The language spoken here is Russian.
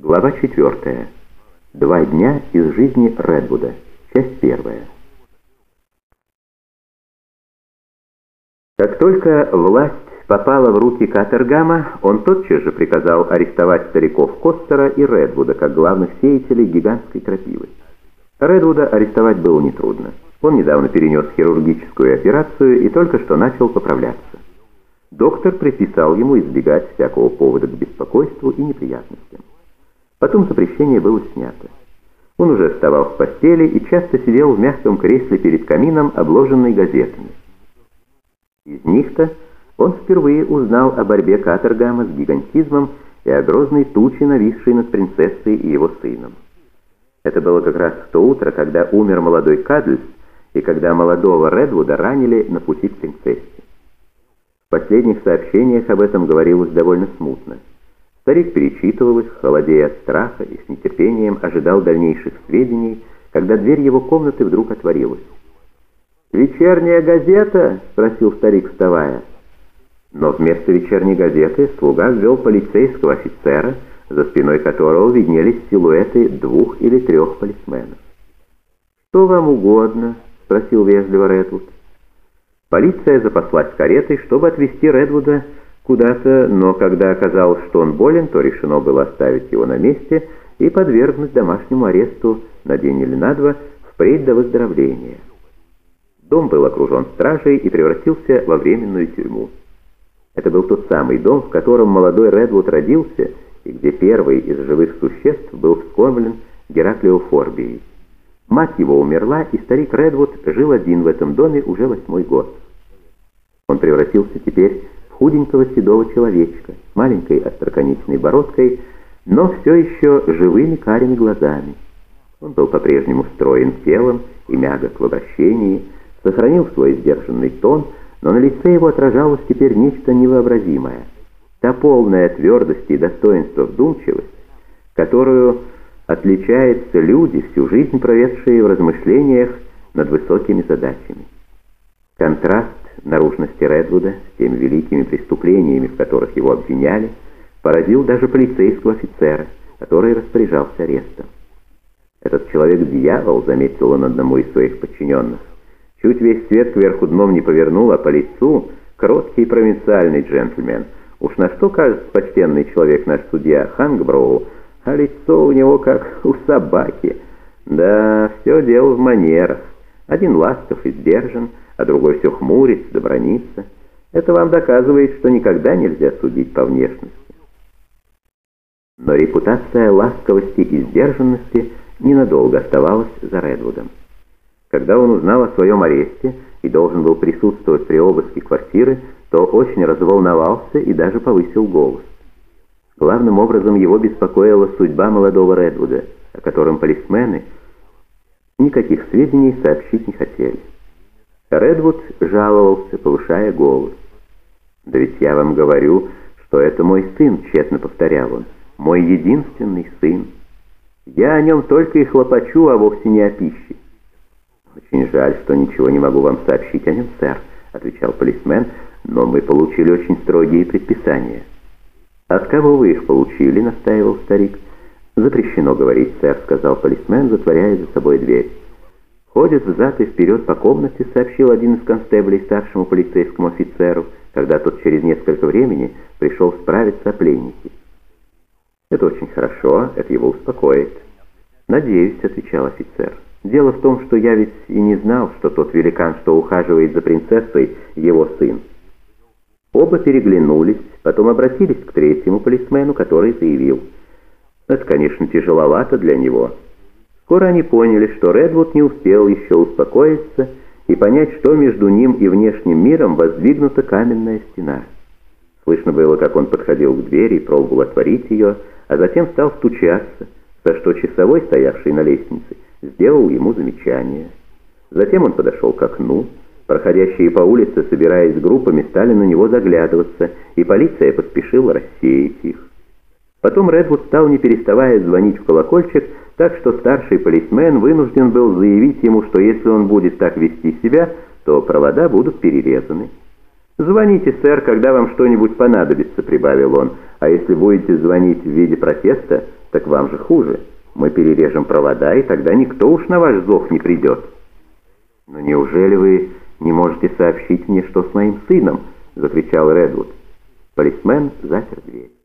Глава 4. Два дня из жизни Редвуда. Часть первая. Как только власть попала в руки Катергама, он тотчас же приказал арестовать стариков Костера и Редвуда как главных сеятелей гигантской крапивы. Редвуда арестовать было нетрудно. Он недавно перенес хирургическую операцию и только что начал поправляться. Доктор предписал ему избегать всякого повода к беспокойству и неприятностям. Потом запрещение было снято. Он уже вставал с постели и часто сидел в мягком кресле перед камином, обложенный газетами. Из них-то он впервые узнал о борьбе Катергама с гигантизмом и о грозной туче, нависшей над принцессой и его сыном. Это было как раз в то утро, когда умер молодой Кадльс и когда молодого Редвуда ранили на пути к принцессе. В последних сообщениях об этом говорилось довольно смутно. Старик перечитывал их, холодея от страха и с нетерпением ожидал дальнейших сведений, когда дверь его комнаты вдруг отворилась. «Вечерняя газета?» — спросил старик, вставая. Но вместо вечерней газеты слуга ввел полицейского офицера, за спиной которого виднелись силуэты двух или трех полисменов. «Что вам угодно?» — спросил вежливо Редвуд. Полиция запаслась каретой, чтобы отвезти Редвуда куда-то, но когда оказалось, что он болен, то решено было оставить его на месте и подвергнуть домашнему аресту на день или на два впредь до выздоровления. Дом был окружен стражей и превратился во временную тюрьму. Это был тот самый дом, в котором молодой Редвуд родился и где первый из живых существ был вскормлен Гераклеофорбией. Мать его умерла, и старик Редвуд жил один в этом доме уже восьмой год. Он превратился теперь худенького седого человечка маленькой остроконечной бородкой, но все еще живыми карими глазами. Он был по-прежнему строен телом и мягок в обращении, сохранил свой сдержанный тон, но на лице его отражалось теперь нечто невообразимое. Та полная твердость и достоинство вдумчивость, которую отличаются люди, всю жизнь проведшие в размышлениях над высокими задачами. Контраст наружности Редвуда с теми великими преступлениями, в которых его обвиняли, поразил даже полицейского офицера, который распоряжался арестом. «Этот человек дьявол», — заметил он одному из своих подчиненных. «Чуть весь свет кверху дном не повернул, а по лицу кроткий провинциальный джентльмен. Уж на что кажется почтенный человек наш судья Хангброу, а лицо у него как у собаки. Да, все дело в манерах. Один ластов и сдержан, а другой все хмурится да бронится. Это вам доказывает, что никогда нельзя судить по внешности. Но репутация ласковости и сдержанности ненадолго оставалась за Редвудом. Когда он узнал о своем аресте и должен был присутствовать при обыске квартиры, то очень разволновался и даже повысил голос. Главным образом его беспокоила судьба молодого Редвуда, о котором полисмены никаких сведений сообщить не хотели. Редвуд жаловался, повышая голос. «Да ведь я вам говорю, что это мой сын», — тщетно повторял он, — «мой единственный сын. Я о нем только и хлопочу, а вовсе не о пище». «Очень жаль, что ничего не могу вам сообщить о нем, сэр», — отвечал полисмен, — «но мы получили очень строгие предписания». «От кого вы их получили?» — настаивал старик. «Запрещено говорить, сэр», — сказал полисмен, затворяя за собой дверь. «Ходит взад и вперед по комнате», — сообщил один из констеблей старшему полицейскому офицеру, когда тот через несколько времени пришел справиться о пленнике. «Это очень хорошо, это его успокоит». «Надеюсь», — отвечал офицер. «Дело в том, что я ведь и не знал, что тот великан, что ухаживает за принцессой, его сын. Оба переглянулись, потом обратились к третьему полисмену, который заявил. Это, конечно, тяжеловато для него. Скоро они поняли, что Редвуд не успел еще успокоиться и понять, что между ним и внешним миром воздвигнута каменная стена. Слышно было, как он подходил к двери и пробовал отворить ее, а затем стал стучаться, за что часовой, стоявший на лестнице, сделал ему замечание. Затем он подошел к окну, Проходящие по улице, собираясь группами, стали на него заглядываться, и полиция поспешила рассеять их. Потом Редвуд стал, не переставая, звонить в колокольчик, так что старший полисмен вынужден был заявить ему, что если он будет так вести себя, то провода будут перерезаны. «Звоните, сэр, когда вам что-нибудь понадобится», — прибавил он, «а если будете звонить в виде протеста, Так вам же хуже. Мы перережем провода, и тогда никто уж на ваш зов не придет. Но неужели вы не можете сообщить мне, что с моим сыном? Закричал Редвуд. Полисмен запер дверь.